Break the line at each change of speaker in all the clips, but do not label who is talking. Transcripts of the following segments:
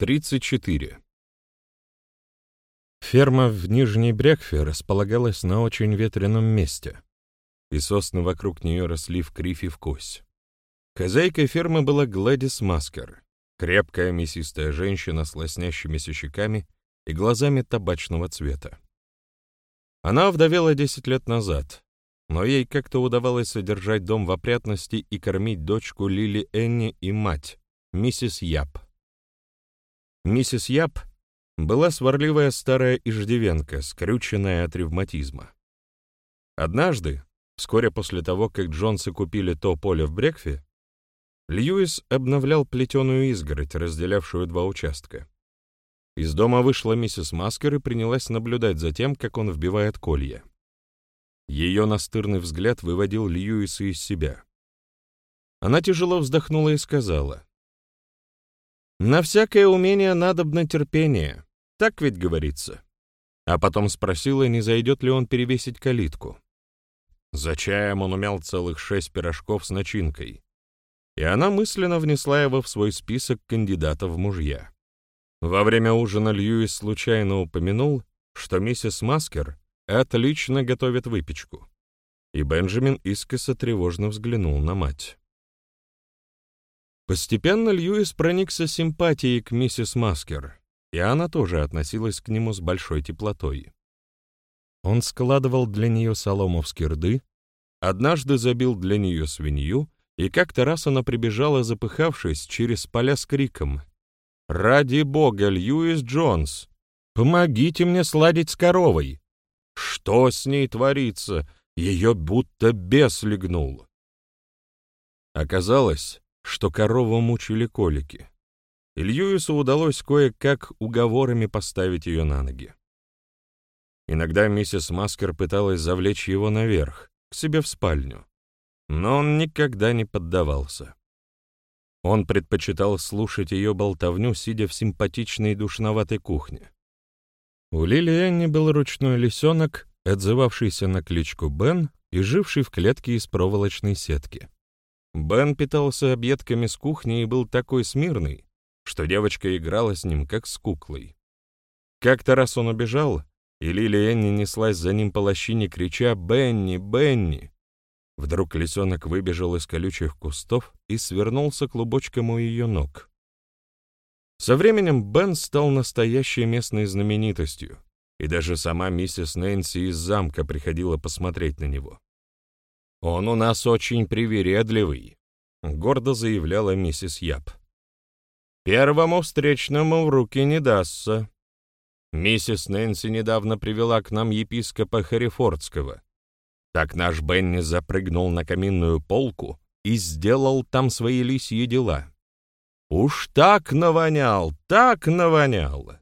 34. Ферма в Нижней Брекфе располагалась на очень ветреном месте, и сосны вокруг нее росли в кривь и в кось. Хозяйкой фермы была Гладис Маскер, крепкая мясистая женщина с лоснящимися щеками и глазами табачного цвета. Она вдовела 10 лет назад, но ей как-то удавалось содержать дом в опрятности и кормить дочку Лили Энни и мать, миссис Яп. Миссис Яп была сварливая старая иждивенка, скрюченная от ревматизма. Однажды, вскоре после того, как Джонсы купили то поле в Брекфе, Льюис обновлял плетеную изгородь, разделявшую два участка. Из дома вышла миссис Маскер и принялась наблюдать за тем, как он вбивает колья. Ее настырный взгляд выводил Льюиса из себя. Она тяжело вздохнула и сказала, «На всякое умение надобно терпение, так ведь говорится». А потом спросила, не зайдет ли он перевесить калитку. За чаем он умел целых шесть пирожков с начинкой, и она мысленно внесла его в свой список кандидатов в мужья. Во время ужина Льюис случайно упомянул, что миссис Маскер отлично готовит выпечку, и Бенджамин искоса тревожно взглянул на мать. Постепенно Льюис проникся симпатией к миссис Маскер, и она тоже относилась к нему с большой теплотой. Он складывал для нее солому в скирды, однажды забил для нее свинью, и как-то раз она прибежала, запыхавшись, через поля с криком «Ради бога, Льюис Джонс, помогите мне сладить с коровой!» Что с ней творится? Ее будто бес легнул. Оказалось, что корову мучили колики. И Льюису удалось кое-как уговорами поставить ее на ноги. Иногда миссис Маскер пыталась завлечь его наверх, к себе в спальню, но он никогда не поддавался. Он предпочитал слушать ее болтовню, сидя в симпатичной душноватой кухне. У Лили Энни был ручной лисенок, отзывавшийся на кличку Бен и живший в клетке из проволочной сетки. Бен питался объедками с кухни и был такой смирный, что девочка играла с ним, как с куклой. Как-то раз он убежал, и Лили Энни неслась за ним по лощине, крича «Бенни! Бенни!». Вдруг лисенок выбежал из колючих кустов и свернулся клубочком у ее ног. Со временем Бен стал настоящей местной знаменитостью, и даже сама миссис Нэнси из замка приходила посмотреть на него. «Он у нас очень привередливый», — гордо заявляла миссис Яп. «Первому встречному в руки не дастся. Миссис Нэнси недавно привела к нам епископа Харрифордского, так наш Бенни запрыгнул на каминную полку и сделал там свои лисьи дела. Уж так навонял, так навонял.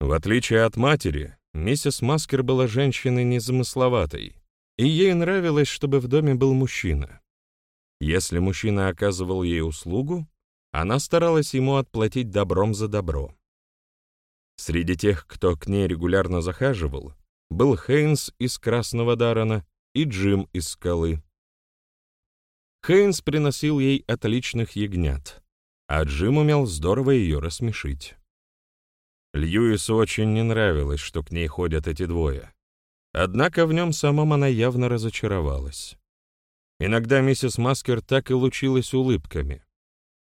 В отличие от матери, миссис Маскер была женщиной незамысловатой, и ей нравилось, чтобы в доме был мужчина. Если мужчина оказывал ей услугу, она старалась ему отплатить добром за добро. Среди тех, кто к ней регулярно захаживал, был Хейнс из Красного Дарана и Джим из Скалы. Хейнс приносил ей отличных ягнят, а Джим умел здорово ее рассмешить. Льюису очень не нравилось, что к ней ходят эти двое. Однако в нем самом она явно разочаровалась. Иногда миссис Маскер так и лучилась улыбками,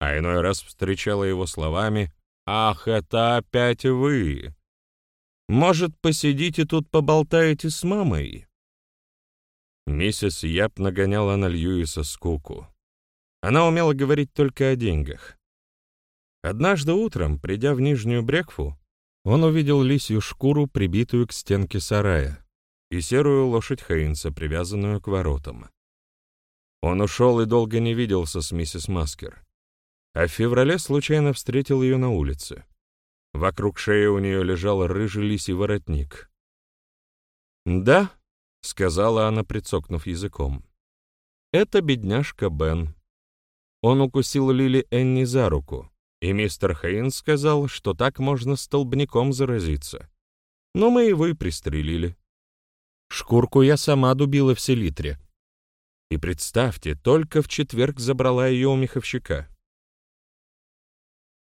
а иной раз встречала его словами «Ах, это опять вы! Может, посидите тут поболтаете с мамой?» Миссис Яп нагоняла на Льюиса скуку. Она умела говорить только о деньгах. Однажды утром, придя в Нижнюю Брекфу, он увидел лисью шкуру, прибитую к стенке сарая, и серую лошадь Хейнса, привязанную к воротам. Он ушел и долго не виделся с миссис Маскер, а в феврале случайно встретил ее на улице. Вокруг шеи у нее лежал рыжий лисий воротник. «Да», — сказала она, прицокнув языком, — «это бедняжка Бен. Он укусил Лили Энни за руку, и мистер Хейнс сказал, что так можно столбняком заразиться. Но мы его и пристрелили. Шкурку я сама дубила в селитре. И представьте, только в четверг забрала ее у меховщика.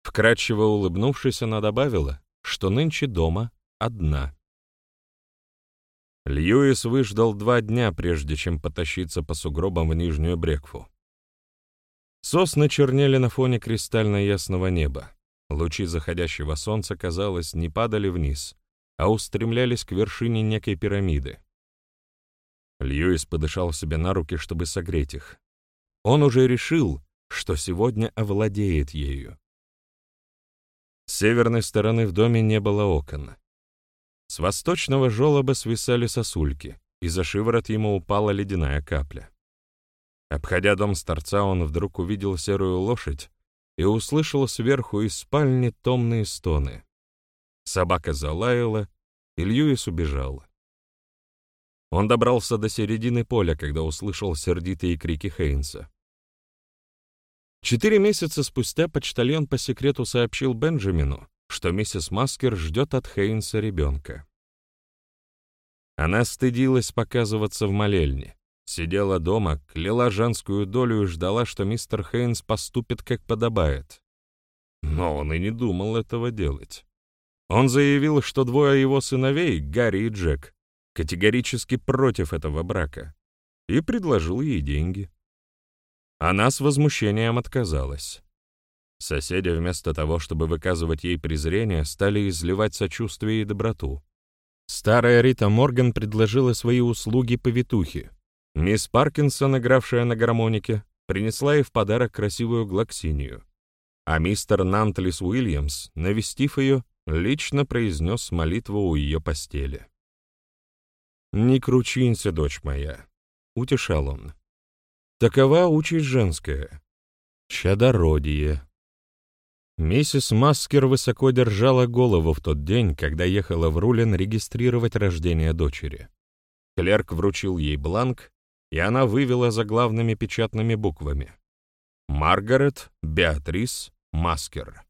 В Вкратчиво улыбнувшись, она добавила, что нынче дома одна. Льюис выждал два дня, прежде чем потащиться по сугробам в Нижнюю Брекфу. Сосны чернели на фоне кристально ясного неба. Лучи заходящего солнца, казалось, не падали вниз, а устремлялись к вершине некой пирамиды. Льюис подышал себе на руки, чтобы согреть их. Он уже решил, что сегодня овладеет ею. С северной стороны в доме не было окон. С восточного желоба свисали сосульки, и за шиворот ему упала ледяная капля. Обходя дом с торца, он вдруг увидел серую лошадь и услышал сверху из спальни томные стоны. Собака залаяла, и Льюис убежал. Он добрался до середины поля, когда услышал сердитые крики Хейнса. Четыре месяца спустя почтальон по секрету сообщил Бенджамину, что миссис Маскер ждет от Хейнса ребенка. Она стыдилась показываться в молельне, сидела дома, кляла женскую долю и ждала, что мистер Хейнс поступит как подобает. Но он и не думал этого делать. Он заявил, что двое его сыновей, Гарри и Джек, категорически против этого брака, и предложил ей деньги. Она с возмущением отказалась. Соседи вместо того, чтобы выказывать ей презрение, стали изливать сочувствие и доброту. Старая Рита Морган предложила свои услуги повитухе. Мисс Паркинсон, игравшая на гармонике, принесла ей в подарок красивую глоксинию. А мистер Нантлис Уильямс, навестив ее, лично произнес молитву у ее постели. «Не кручинься, дочь моя», — утешал он. Такова участь женская. Чадородие. Миссис Маскер высоко держала голову в тот день, когда ехала в Рулин регистрировать рождение дочери. Клерк вручил ей бланк, и она вывела заглавными печатными буквами. Маргарет Беатрис Маскер.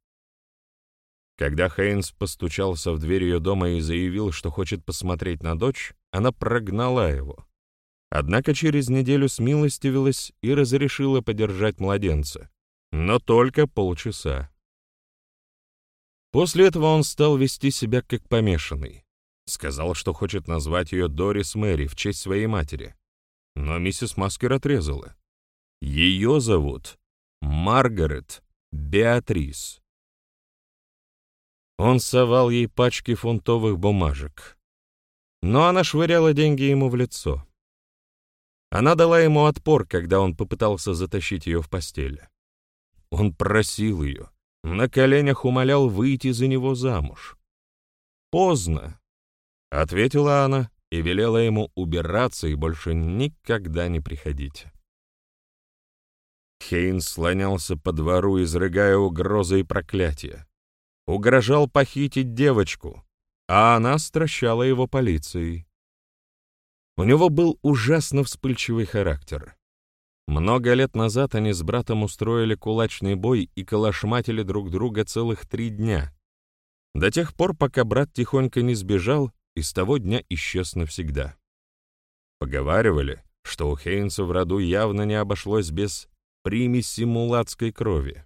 Когда Хейнс постучался в дверь ее дома и заявил, что хочет посмотреть на дочь, она прогнала его. Однако через неделю смилостивилась и разрешила подержать младенца. Но только полчаса. После этого он стал вести себя как помешанный. Сказал, что хочет назвать ее Дорис Мэри в честь своей матери. Но миссис Маскер отрезала. Ее зовут Маргарет Беатрис. Он совал ей пачки фунтовых бумажек. Но она швыряла деньги ему в лицо. Она дала ему отпор, когда он попытался затащить ее в постель. Он просил ее, на коленях умолял выйти за него замуж. «Поздно», — ответила она и велела ему убираться и больше никогда не приходить. Хейн слонялся по двору, изрыгая угрозы и проклятия. Угрожал похитить девочку, а она стращала его полицией. У него был ужасно вспыльчивый характер. Много лет назад они с братом устроили кулачный бой и калашматили друг друга целых три дня. До тех пор, пока брат тихонько не сбежал и с того дня исчез навсегда. Поговаривали, что у Хейнса в роду явно не обошлось без примеси мулацкой крови.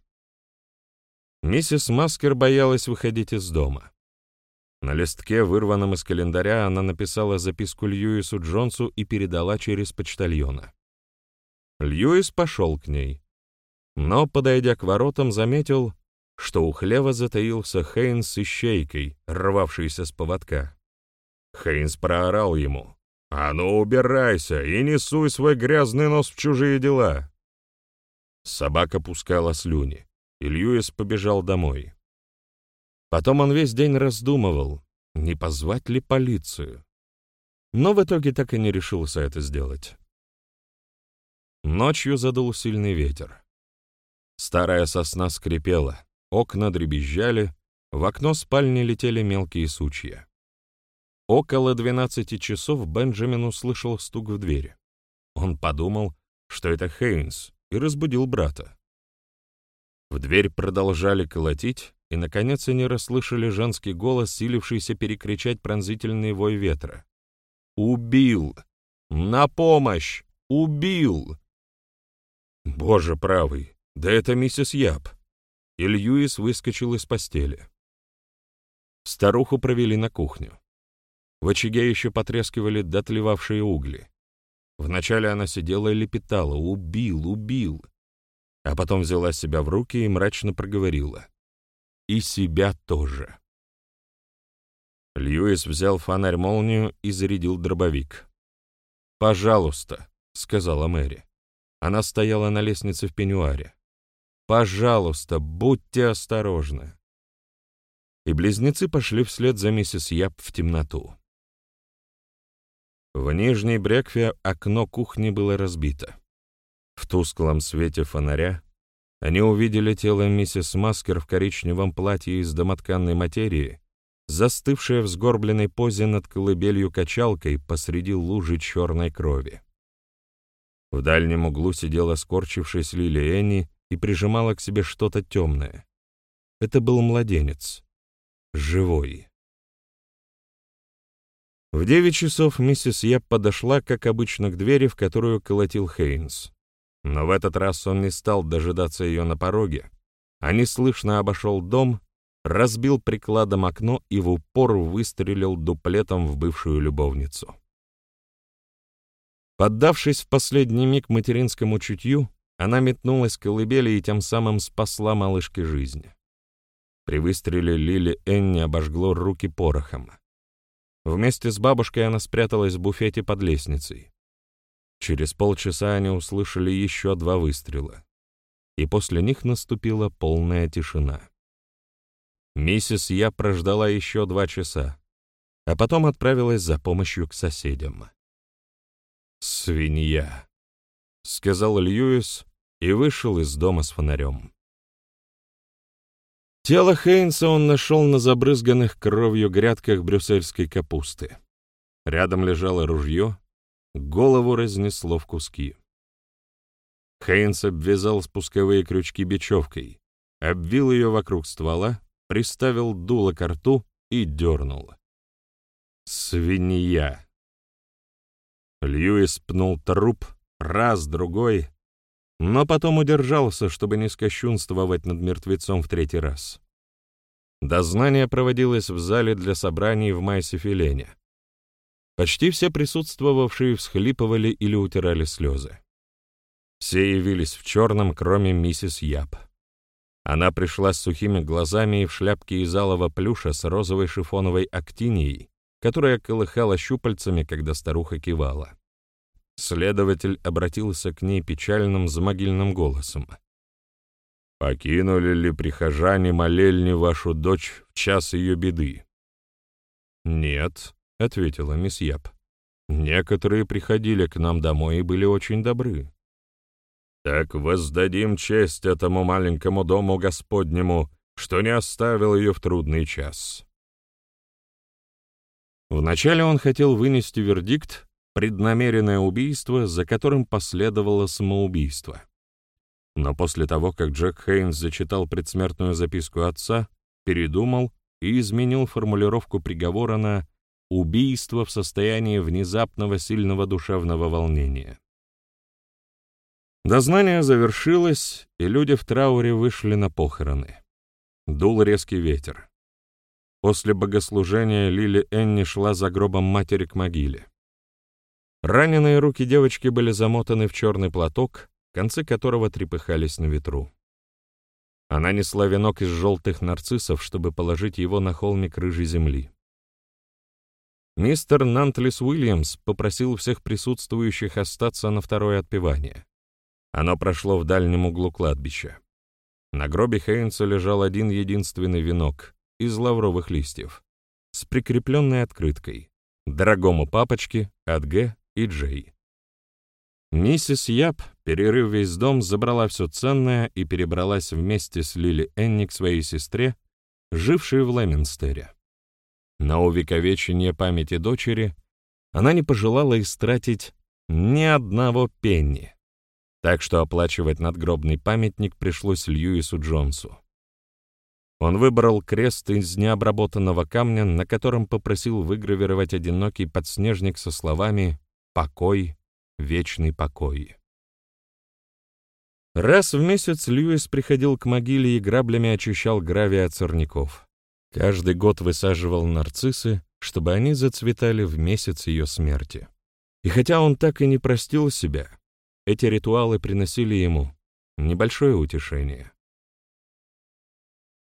Миссис Маскер боялась выходить из дома. На листке, вырванном из календаря, она написала записку Льюису Джонсу и передала через почтальона. Льюис пошел к ней, но, подойдя к воротам, заметил, что у хлева затаился Хейнс с ищейкой, рвавшийся с поводка. Хейнс проорал ему. «А ну, убирайся и не суй свой грязный нос в чужие дела!» Собака пускала слюни, и Льюис побежал домой. Потом он весь день раздумывал, не позвать ли полицию. Но в итоге так и не решился это сделать. Ночью задул сильный ветер. Старая сосна скрипела, окна дребезжали, в окно спальни летели мелкие сучья. Около двенадцати часов Бенджамин услышал стук в двери. Он подумал, что это Хейнс, и разбудил брата. В дверь продолжали колотить, и, наконец, они расслышали женский голос, силившийся перекричать пронзительный вой ветра. «Убил! На помощь! Убил!» «Боже правый! Да это миссис Яб! и Льюис выскочил из постели. Старуху провели на кухню. В очаге еще потрескивали дотлевавшие угли. Вначале она сидела и лепетала «Убил, убил!», а потом взяла себя в руки и мрачно проговорила «И себя тоже». Льюис взял фонарь-молнию и зарядил дробовик. «Пожалуйста», — сказала Мэри. Она стояла на лестнице в пеньюаре. «Пожалуйста, будьте осторожны». И близнецы пошли вслед за миссис Яп в темноту. В нижней брекве окно кухни было разбито. В тусклом свете фонаря они увидели тело миссис Маскер в коричневом платье из домотканной материи застывшая в сгорбленной позе над колыбелью-качалкой посреди лужи черной крови. В дальнем углу сидела скорчившись Лили Энни и прижимала к себе что-то темное. Это был младенец. Живой. В девять часов миссис Еб подошла, как обычно, к двери, в которую колотил Хейнс. Но в этот раз он не стал дожидаться ее на пороге, а неслышно обошел дом разбил прикладом окно и в упор выстрелил дуплетом в бывшую любовницу. Поддавшись в последний миг материнскому чутью, она метнулась к колыбели и тем самым спасла малышке жизнь. При выстреле Лили Энни обожгло руки порохом. Вместе с бабушкой она спряталась в буфете под лестницей. Через полчаса они услышали еще два выстрела, и после них наступила полная тишина. Миссис Я прождала еще два часа, а потом отправилась за помощью к соседям. «Свинья», — сказал Льюис и вышел из дома с фонарем. Тело Хейнса он нашел на забрызганных кровью грядках брюссельской капусты. Рядом лежало ружье, голову разнесло в куски. Хейнс обвязал спусковые крючки бечевкой, обвил ее вокруг ствола приставил дуло к рту и дернул. Свинья. Льюис пнул труп раз, другой, но потом удержался, чтобы не скощунствовать над мертвецом в третий раз. Дознание проводилось в зале для собраний в Майсе-Филене. Почти все присутствовавшие всхлипывали или утирали слезы. Все явились в черном, кроме миссис Яб. Она пришла с сухими глазами и в шляпке из алого плюша с розовой шифоновой актинией, которая колыхала щупальцами, когда старуха кивала. Следователь обратился к ней печальным замогильным голосом. «Покинули ли прихожане молельни вашу дочь в час ее беды?» «Нет», — ответила мисс Яб. «Некоторые приходили к нам домой и были очень добры. Так воздадим честь этому маленькому дому Господнему, что не оставил ее в трудный час. Вначале он хотел вынести вердикт «преднамеренное убийство, за которым последовало самоубийство». Но после того, как Джек Хейнс зачитал предсмертную записку отца, передумал и изменил формулировку приговора на «убийство в состоянии внезапного сильного душевного волнения». Дознание завершилось, и люди в трауре вышли на похороны. Дул резкий ветер. После богослужения Лили Энни шла за гробом матери к могиле. Раненые руки девочки были замотаны в черный платок, концы которого трепыхались на ветру. Она несла венок из желтых нарциссов, чтобы положить его на холмик рыжей земли. Мистер Нантлис Уильямс попросил всех присутствующих остаться на второе отпевание. Оно прошло в дальнем углу кладбища. На гробе Хейнса лежал один единственный венок из лавровых листьев с прикрепленной открыткой «Дорогому папочке от Г и Джей». Миссис Яп, перерыв весь дом, забрала все ценное и перебралась вместе с Лили Энни к своей сестре, жившей в Леминстере. На увековечение памяти дочери она не пожелала истратить ни одного пенни так что оплачивать надгробный памятник пришлось Льюису Джонсу. Он выбрал крест из необработанного камня, на котором попросил выгравировать одинокий подснежник со словами «Покой, вечный покой». Раз в месяц Льюис приходил к могиле и граблями очищал гравий от сорняков. Каждый год высаживал нарциссы, чтобы они зацветали в месяц ее смерти. И хотя он так и не простил себя, эти ритуалы приносили ему небольшое утешение.